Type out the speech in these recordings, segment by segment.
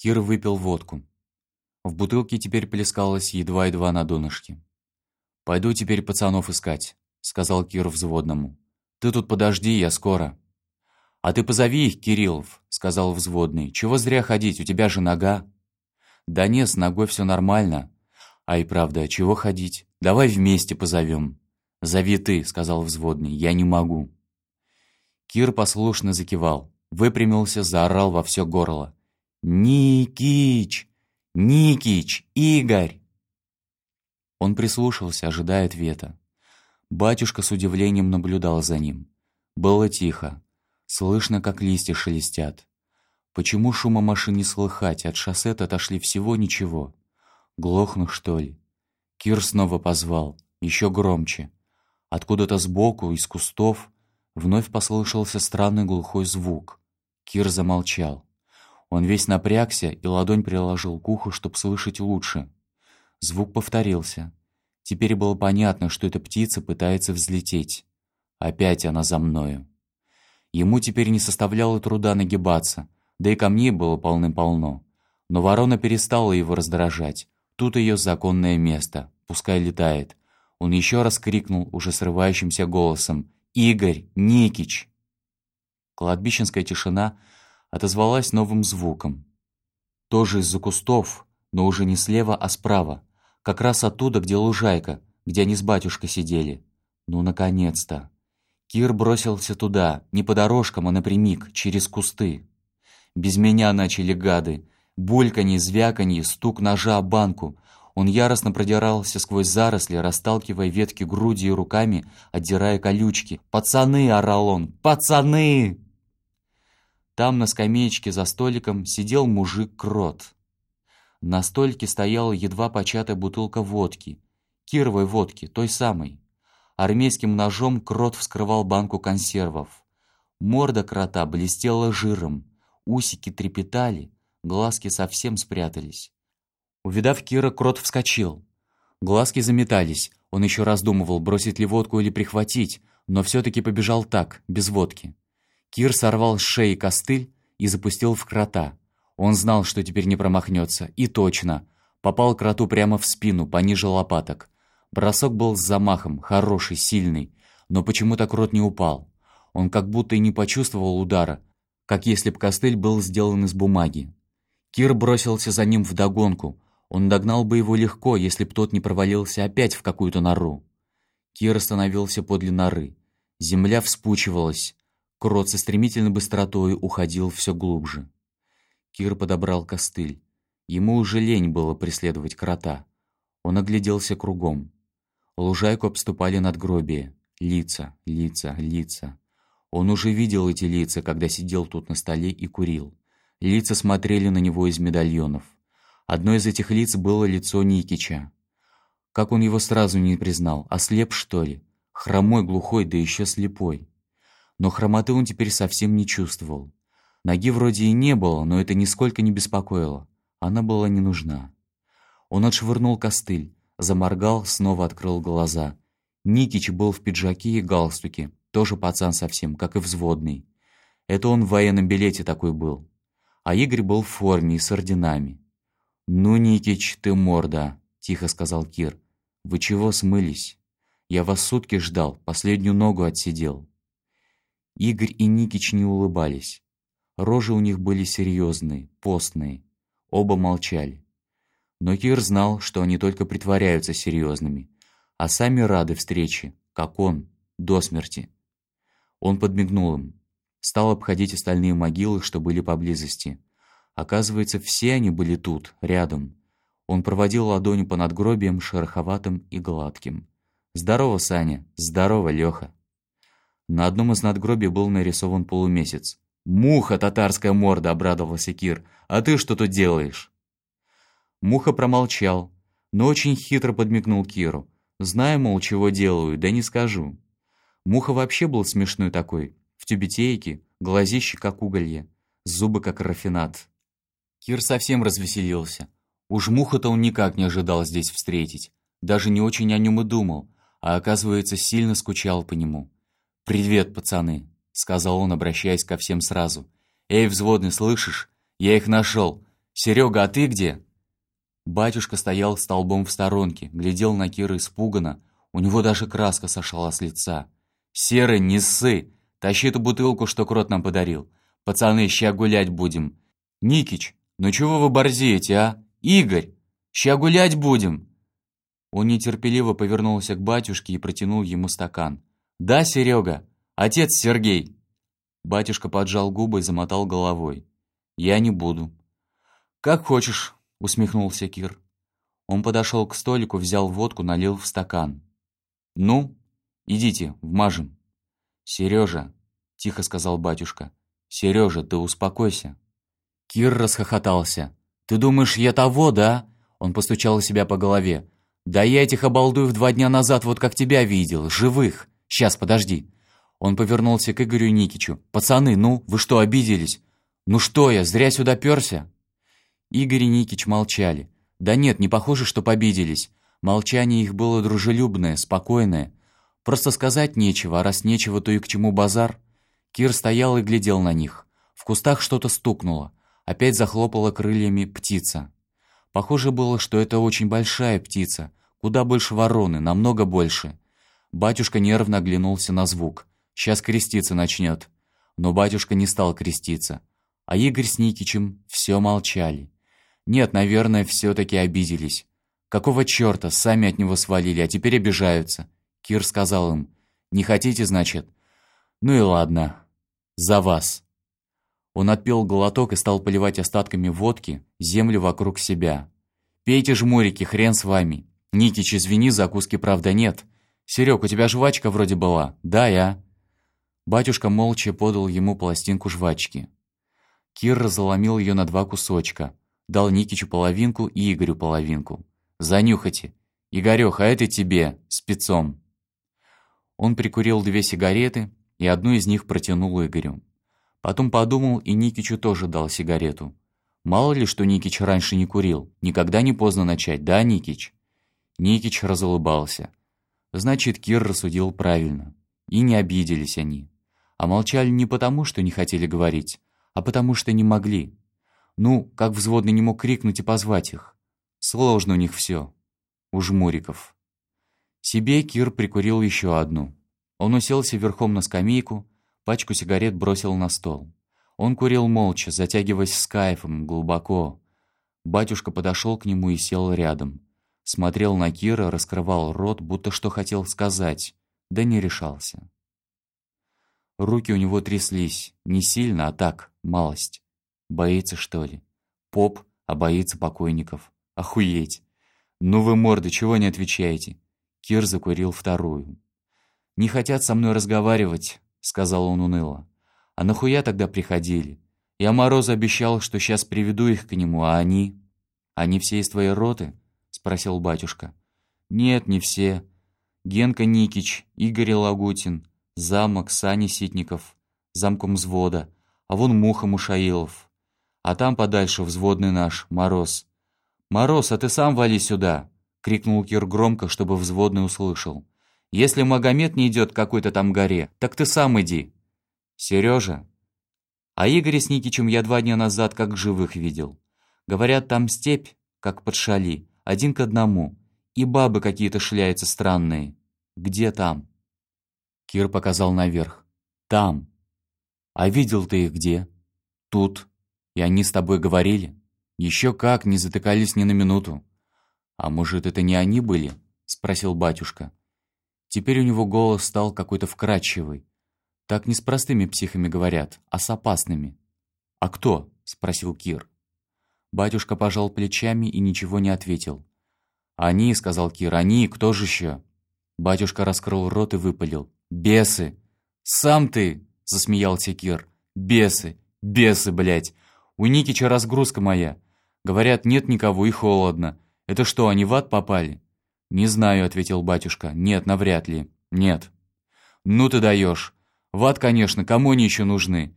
Кир выпил водку. В бутылке теперь плескалось едва-едва на донышке. «Пойду теперь пацанов искать», — сказал Кир взводному. «Ты тут подожди, я скоро». «А ты позови их, Кириллов», — сказал взводный. «Чего зря ходить, у тебя же нога». «Да нет, с ногой все нормально». «А и правда, чего ходить? Давай вместе позовем». «Зови ты», — сказал взводный. «Я не могу». Кир послушно закивал, выпрямился, заорал во все горло. «Никич! Никич! Игорь!» Он прислушался, ожидая ответа. Батюшка с удивлением наблюдал за ним. Было тихо. Слышно, как листья шелестят. Почему шума машин не слыхать? От шоссе отошли всего ничего. Глохну, что ли? Кир снова позвал, еще громче. Откуда-то сбоку, из кустов, вновь послышался странный глухой звук. Кир замолчал. Он весь напрягся и ладонь приложил к уху, чтобы слышать лучше. Звук повторился. Теперь было понятно, что эта птица пытается взлететь. Опять она за мною. Ему теперь не составляло труда нагибаться, да и камней было полным-полно. Но ворона перестала его раздражать. Тут ее законное место, пускай летает. Он еще раз крикнул уже срывающимся голосом «Игорь! Никич!» Кладбищенская тишина отозвалась новым звуком. Тоже из-за кустов, но уже не слева, а справа. Как раз оттуда, где лужайка, где они с батюшкой сидели. Ну, наконец-то! Кир бросился туда, не по дорожкам, а напрямик, через кусты. Без меня начали гады. Бульканье, звяканье, стук ножа о банку. Он яростно продирался сквозь заросли, расталкивая ветки грудью и руками, отдирая колючки. «Пацаны!» — орал он. «Пацаны!» Там на скамеечке за столиком сидел мужик-крот. На столике стояла едва початая бутылка водки. Кировой водки, той самой. Армейским ножом крот вскрывал банку консервов. Морда крота блестела жиром, усики трепетали, глазки совсем спрятались. Увидав Кира, крот вскочил. Глазки заметались. Он еще раздумывал, бросить ли водку или прихватить, но все-таки побежал так, без водки. Кир сорвал с шеи костыль и запустил в крота. Он знал, что теперь не промахнется, и точно. Попал кроту прямо в спину, пониже лопаток. Бросок был с замахом, хороший, сильный, но почему-то крот не упал. Он как будто и не почувствовал удара, как если б костыль был сделан из бумаги. Кир бросился за ним вдогонку. Он догнал бы его легко, если б тот не провалился опять в какую-то нору. Кир остановился подле норы. Земля вспучивалась. Крот со стремительной быстротой уходил все глубже. Кир подобрал костыль. Ему уже лень было преследовать крота. Он огляделся кругом. Лужайку обступали надгробия. Лица, лица, лица. Он уже видел эти лица, когда сидел тут на столе и курил. Лица смотрели на него из медальонов. Одно из этих лиц было лицо Никича. Как он его сразу не признал? Ослеп, что ли? Хромой, глухой, да еще слепой но хромоты он теперь совсем не чувствовал. Ноги вроде и не было, но это нисколько не беспокоило. Она была не нужна. Он отшвырнул костыль, заморгал, снова открыл глаза. Никич был в пиджаке и галстуке, тоже пацан совсем, как и взводный. Это он в военном билете такой был. А Игорь был в форме и с орденами. «Ну, Никич, ты морда», — тихо сказал Кир. «Вы чего смылись? Я вас сутки ждал, последнюю ногу отсидел». Игорь и Никич не улыбались. Рожи у них были серьезные, постные. Оба молчали. Но Кир знал, что они только притворяются серьезными, а сами рады встрече, как он, до смерти. Он подмигнул им, стал обходить остальные могилы, что были поблизости. Оказывается, все они были тут, рядом. Он проводил ладонью по надгробиям шероховатым и гладким. «Здорово, Саня! Здорово, Леха!» На одном из надгробий был нарисован полумесяц. «Муха, татарская морда!» — обрадовался Кир. «А ты что тут делаешь?» Муха промолчал, но очень хитро подмигнул Киру. Знаю, мол, чего делаю, да не скажу. Муха вообще был смешной такой, в тюбетейке, глазище как уголье, зубы как рафинат. Кир совсем развеселился. Уж Муха-то он никак не ожидал здесь встретить. Даже не очень о нем и думал, а оказывается, сильно скучал по нему. «Привет, пацаны», — сказал он, обращаясь ко всем сразу. «Эй, взводный, слышишь? Я их нашел. Серега, а ты где?» Батюшка стоял столбом в сторонке, глядел на Кира испуганно. У него даже краска сошла с лица. «Серый, не ссы! Тащи эту бутылку, что крот нам подарил. Пацаны, ща гулять будем. Никич, ну чего вы борзеете, а? Игорь, ща гулять будем!» Он нетерпеливо повернулся к батюшке и протянул ему стакан. «Да, Серега? Отец Сергей!» Батюшка поджал губы и замотал головой. «Я не буду». «Как хочешь», — усмехнулся Кир. Он подошел к столику, взял водку, налил в стакан. «Ну, идите, вмажем». «Сережа», — тихо сказал батюшка, — «Сережа, ты успокойся». Кир расхохотался. «Ты думаешь, я того, да?» Он постучал себя по голове. «Да я этих обалдуев два дня назад вот как тебя видел, живых. Сейчас, подожди». Он повернулся к Игорю Никичу. «Пацаны, ну, вы что, обиделись? Ну что я, зря сюда перся?» Игорь и Никич молчали. Да нет, не похоже, что победились. Молчание их было дружелюбное, спокойное. Просто сказать нечего, а раз нечего, то и к чему базар. Кир стоял и глядел на них. В кустах что-то стукнуло. Опять захлопала крыльями птица. Похоже было, что это очень большая птица. Куда больше вороны, намного больше. Батюшка нервно оглянулся на звук. Сейчас креститься начнет. Но батюшка не стал креститься. А Игорь с Никичем все молчали. Нет, наверное, все-таки обиделись. Какого черта, сами от него свалили, а теперь обижаются. Кир сказал им, «Не хотите, значит?» «Ну и ладно. За вас». Он отпил глоток и стал поливать остатками водки землю вокруг себя. «Пейте жмурики, хрен с вами. Никич, извини, закуски правда нет. Серег, у тебя жвачка вроде была. Да, я». Батюшка молча подал ему пластинку жвачки. Кир разломил ее на два кусочка, Дал Никичу половинку и Игорю половинку. «Занюхайте. Игорёх, а это тебе, спецом». Он прикурил две сигареты и одну из них протянул Игорю. Потом подумал и Никичу тоже дал сигарету. Мало ли, что Никич раньше не курил. Никогда не поздно начать, да, Никич? Никич разулыбался. Значит, Кир рассудил правильно. И не обиделись они. А молчали не потому, что не хотели говорить, а потому что не могли. Ну, как взводный не мог крикнуть и позвать их. Сложно у них все. У жмуриков. Себе Кир прикурил еще одну. Он уселся верхом на скамейку, пачку сигарет бросил на стол. Он курил молча, затягиваясь с кайфом, глубоко. Батюшка подошел к нему и сел рядом. Смотрел на Кира, раскрывал рот, будто что хотел сказать, да не решался. Руки у него тряслись, не сильно, а так, малость. Боится, что ли? Поп, а боится покойников. Охуеть! Ну вы, морды, чего не отвечаете? Кир закурил вторую. «Не хотят со мной разговаривать», — сказал он уныло. «А нахуя тогда приходили? Я Морозу обещал, что сейчас приведу их к нему, а они...» «Они все из твоей роты?» — спросил батюшка. «Нет, не все. Генка Никич, Игорь Лагутин, замок Сани Ситников, замком взвода, а вон Муха Мушаилов, а там подальше взводный наш, Мороз. «Мороз, а ты сам вали сюда!» — крикнул Кир громко, чтобы взводный услышал. «Если Магомед не идет к какой-то там горе, так ты сам иди!» «Сережа!» А Игоря с Никичем я два дня назад как живых видел. Говорят, там степь, как под шали, один к одному, и бабы какие-то шляются странные. Где там?» Кир показал наверх. «Там». «А видел ты их где?» «Тут». И они с тобой говорили? Еще как, не затыкались ни на минуту. А может, это не они были? Спросил батюшка. Теперь у него голос стал какой-то вкрадчивый. Так не с простыми психами говорят, а с опасными. «А кто?» — спросил Кир. Батюшка пожал плечами и ничего не ответил. «Они», — сказал Кир, — «они, кто же еще?» Батюшка раскрыл рот и выпалил. «Бесы!» «Сам ты!» — засмеялся Кир. «Бесы! Бесы, блядь! У Никича разгрузка моя. Говорят, нет никого и холодно. Это что, они в ад попали?» «Не знаю», — ответил батюшка. «Нет, навряд ли. Нет». «Ну ты даешь. В ад, конечно, кому они еще нужны?»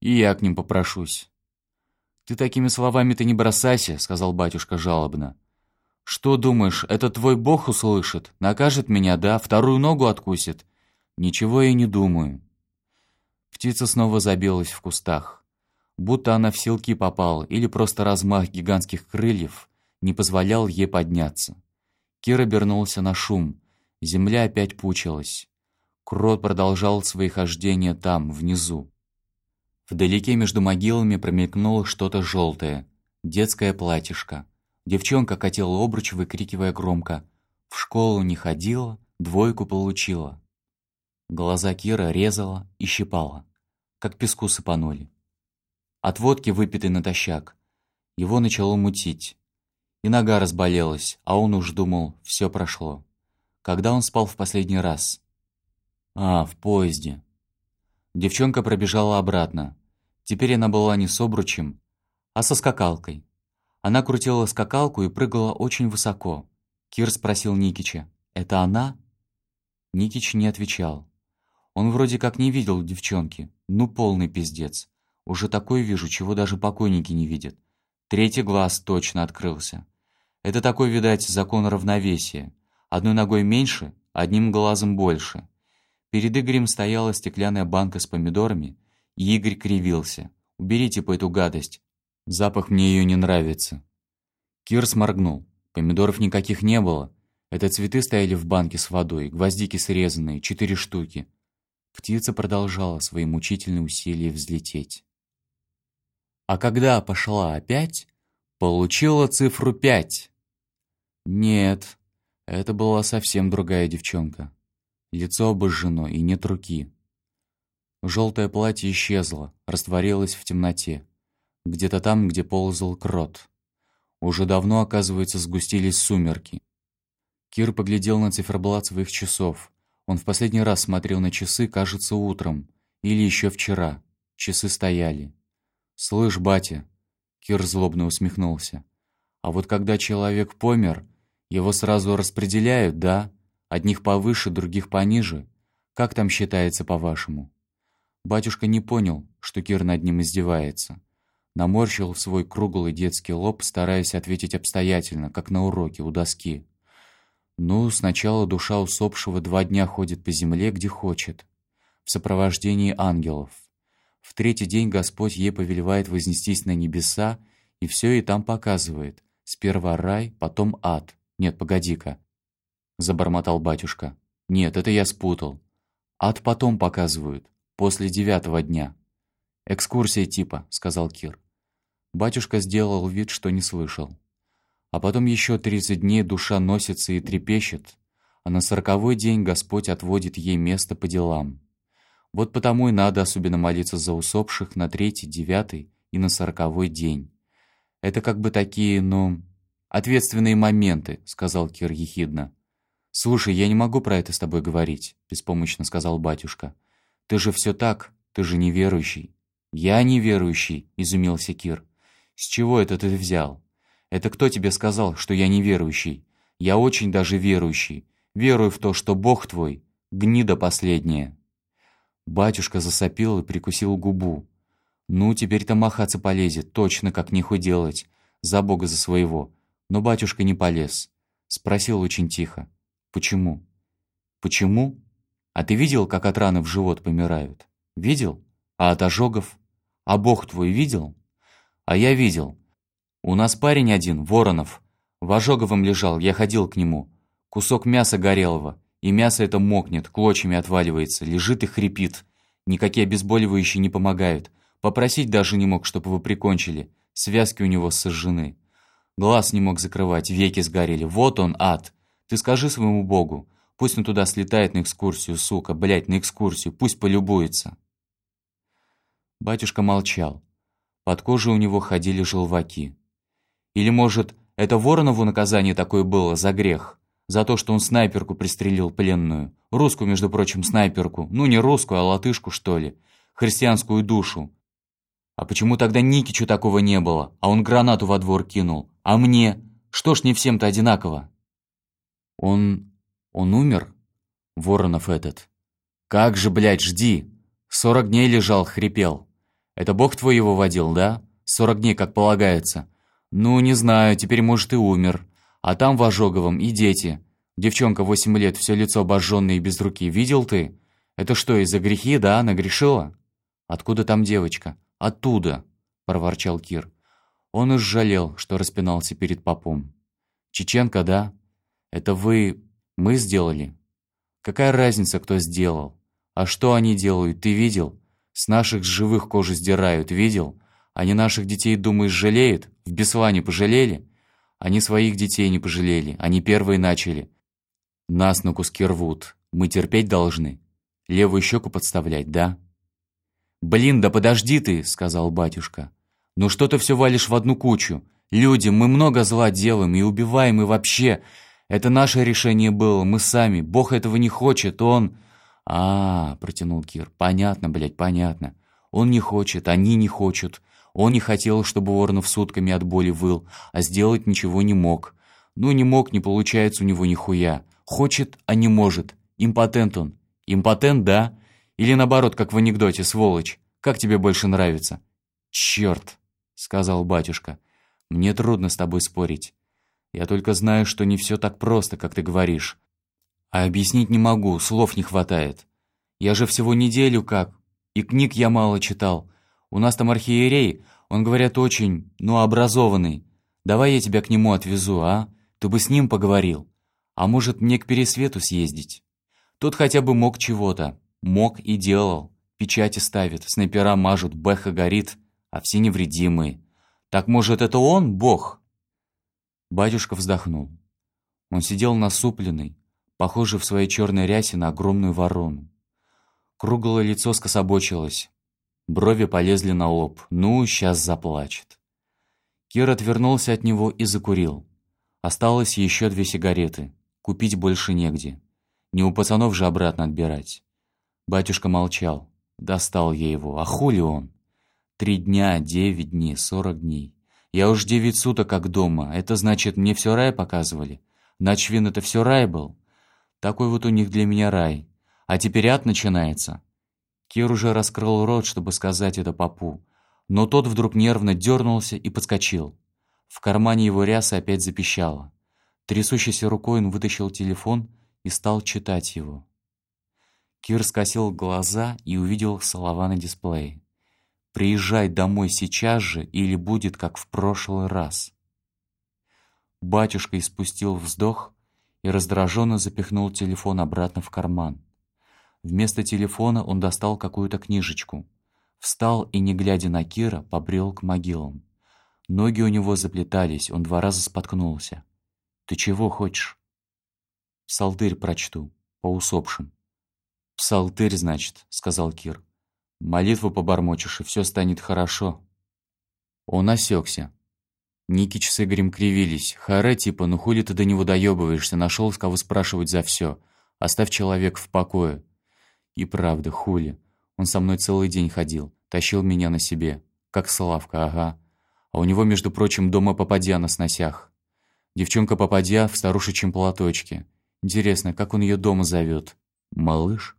«И я к ним попрошусь». «Ты такими словами-то не бросайся», — сказал батюшка жалобно. «Что думаешь, это твой бог услышит? Накажет меня, да? Вторую ногу откусит?» «Ничего я не думаю». Птица снова забилась в кустах. Будто она в селки попала, или просто размах гигантских крыльев не позволял ей подняться. Кир обернулся на шум. Земля опять пучилась. Крот продолжал свои хождения там, внизу. Вдалеке между могилами промелькнуло что-то желтое. Детское платьишко. Девчонка катила обруч, выкрикивая громко. «В школу не ходила, двойку получила». Глаза Кира резала и щипала, как песку сыпанули. От водки, выпитой натощак, его начало мутить. И нога разболелась, а он уж думал, все прошло. Когда он спал в последний раз? А, в поезде. Девчонка пробежала обратно. Теперь она была не с обручем, а со скакалкой. Она крутила скакалку и прыгала очень высоко. Кир спросил Никича, «Это она?» Никич не отвечал. Он вроде как не видел девчонки. Ну, полный пиздец. Уже такое вижу, чего даже покойники не видят. Третий глаз точно открылся. Это такой, видать, закон равновесия. Одной ногой меньше, одним глазом больше. Перед Игорем стояла стеклянная банка с помидорами, и Игорь кривился. «Уберите по эту гадость. Запах мне ее не нравится». Кир сморгнул. Помидоров никаких не было. Это цветы стояли в банке с водой, гвоздики срезанные, четыре штуки. Птица продолжала свои мучительные усилия взлететь. А когда пошла опять, получила цифру пять. Нет, это была совсем другая девчонка. Лицо обожжено и нет руки. Желтое платье исчезло, растворилось в темноте. Где-то там, где ползал крот. Уже давно, оказывается, сгустились сумерки. Кир поглядел на циферблат своих часов. Он в последний раз смотрел на часы, кажется, утром. Или еще вчера. Часы стояли. «Слышь, батя!» Кир злобно усмехнулся. «А вот когда человек помер, его сразу распределяют, да? Одних повыше, других пониже. Как там считается, по-вашему?» Батюшка не понял, что Кир над ним издевается. Наморщил свой круглый детский лоб, стараясь ответить обстоятельно, как на уроке у доски. «Ну, сначала душа усопшего два дня ходит по земле, где хочет, в сопровождении ангелов. В третий день Господь ей повелевает вознестись на небеса, и все и там показывает. Сперва рай, потом ад. Нет, погоди-ка. Забормотал батюшка. Нет, это я спутал. Ад потом показывают, после девятого дня. Экскурсия типа, сказал Кир. Батюшка сделал вид, что не слышал. А потом еще тридцать дней душа носится и трепещет, а на сороковой день Господь отводит ей место по делам. Вот потому и надо особенно молиться за усопших на третий, девятый и на сороковой день. Это как бы такие, ну, ответственные моменты, сказал Кир ехидно. Слушай, я не могу про это с тобой говорить, беспомощно сказал батюшка. Ты же все так, ты же неверующий. Я неверующий, изумился Кир. С чего это ты взял? Это кто тебе сказал, что я неверующий? Я очень даже верующий. Верую в то, что Бог твой гнида последняя. Батюшка засопил и прикусил губу. Ну, теперь-то махаться полезет, точно как нехуй делать. За бога за своего. Но батюшка не полез. Спросил очень тихо. Почему? Почему? А ты видел, как от раны в живот помирают? Видел? А от ожогов? А бог твой видел? А я видел. У нас парень один, Воронов. В ожоговом лежал, я ходил к нему. Кусок мяса горелого. И мясо это мокнет, клочьями отваливается, лежит и хрипит. Никакие обезболивающие не помогают. Попросить даже не мог, чтобы вы прикончили. Связки у него сожжены. Глаз не мог закрывать, веки сгорели. Вот он, ад. Ты скажи своему богу. Пусть он туда слетает на экскурсию, сука, блядь, на экскурсию. Пусть полюбуется. Батюшка молчал. Под кожей у него ходили желваки. Или, может, это Воронову наказание такое было за грех? За то, что он снайперку пристрелил пленную. Русскую, между прочим, снайперку. Ну, не русскую, а латышку, что ли. Христианскую душу. А почему тогда Никичу такого не было, а он гранату во двор кинул? А мне? Что ж не всем-то одинаково? Он... он умер? Воронов этот. Как же, блядь, жди. Сорок дней лежал, хрипел. Это бог твой его водил, да? Сорок дней, как полагается. Ну, не знаю, теперь, может, и умер. А там в Ожоговом и дети. Девчонка восемь лет, все лицо обожженное и без руки. Видел ты? Это что, из-за грехи, да, нагрешила? Откуда там девочка? Оттуда. проворчал Кир. Он и жалел, что распинался перед попом. «Чеченка, да? Это вы... мы сделали?» «Какая разница, кто сделал? А что они делают, ты видел? С наших живых кожи сдирают, видел? Они наших детей, думаешь, жалеют? В Беслане пожалели? Они своих детей не пожалели, они первые начали. Нас на куски рвут, мы терпеть должны. Левую щеку подставлять, да?» «Блин, да подожди ты!» — сказал батюшка. «Ну что ты все валишь в одну кучу? Люди, мы много зла делаем и убиваем, и вообще. Это наше решение было, мы сами. Бог этого не хочет, он...» «А, -а, -а протянул Кир. «Понятно, блядь, понятно. Он не хочет, они не хочут. Он не хотел, чтобы Воронов сутками от боли выл, а сделать ничего не мог. Ну, не мог, не получается у него нихуя. Хочет, а не может. Импотент он. Импотент, да? Или наоборот, как в анекдоте, сволочь. Как тебе больше нравится?» «Черт!» — сказал батюшка. «Мне трудно с тобой спорить. Я только знаю, что не все так просто, как ты говоришь. А объяснить не могу, слов не хватает. Я же всего неделю как, и книг я мало читал. У нас там архиерей, он, говорят, очень, ну, образованный. Давай я тебя к нему отвезу, а? Ты бы с ним поговорил. А может, мне к Пересвету съездить? Тот хотя бы мог чего-то. Мог и делал. Печати ставит, снайпера мажут, бэха горит, а все невредимые. Так может, это он, бог? Батюшка вздохнул. Он сидел насупленный, похожий в своей черной рясе на огромную ворону. Круглое лицо скособочилось. Брови полезли на лоб. Ну, сейчас заплачет. Кир отвернулся от него и закурил. Осталось еще две сигареты. Купить больше негде. Не у пацанов же обратно отбирать. Батюшка молчал. Достал я его. А хули он? Три дня, девять дней, сорок дней. Я уж девять суток как дома. Это значит, мне все рай показывали. Начвин это все рай был. Такой вот у них для меня рай. А теперь ад начинается. Кир уже раскрыл рот, чтобы сказать это папу, но тот вдруг нервно дернулся и подскочил. В кармане его рясы опять запищало. Трясущейся рукой он вытащил телефон и стал читать его. Кир скосил глаза и увидел слова на дисплее. «Приезжай домой сейчас же, или будет как в прошлый раз». Батюшка испустил вздох и раздраженно запихнул телефон обратно в карман. Вместо телефона он достал какую-то книжечку. Встал и, не глядя на Кира, побрел к могилам. Ноги у него заплетались, он два раза споткнулся. «Ты чего хочешь?» «Псалтырь прочту, по усопшим». «Псалтырь, значит», — сказал Кир. «Молитву побормочешь, и все станет хорошо». Он осекся. Никич с Игорем кривились. Харе типа, ну хули ты до него доебываешься, нашел с кого спрашивать за все. Оставь человека в покое. И правда, хули. Он со мной целый день ходил, тащил меня на себе. Как Славка, ага. А у него, между прочим, дома попадья на сносях. Девчонка попадья в старушечьем платочке. Интересно, как он ее дома зовет? Малыш?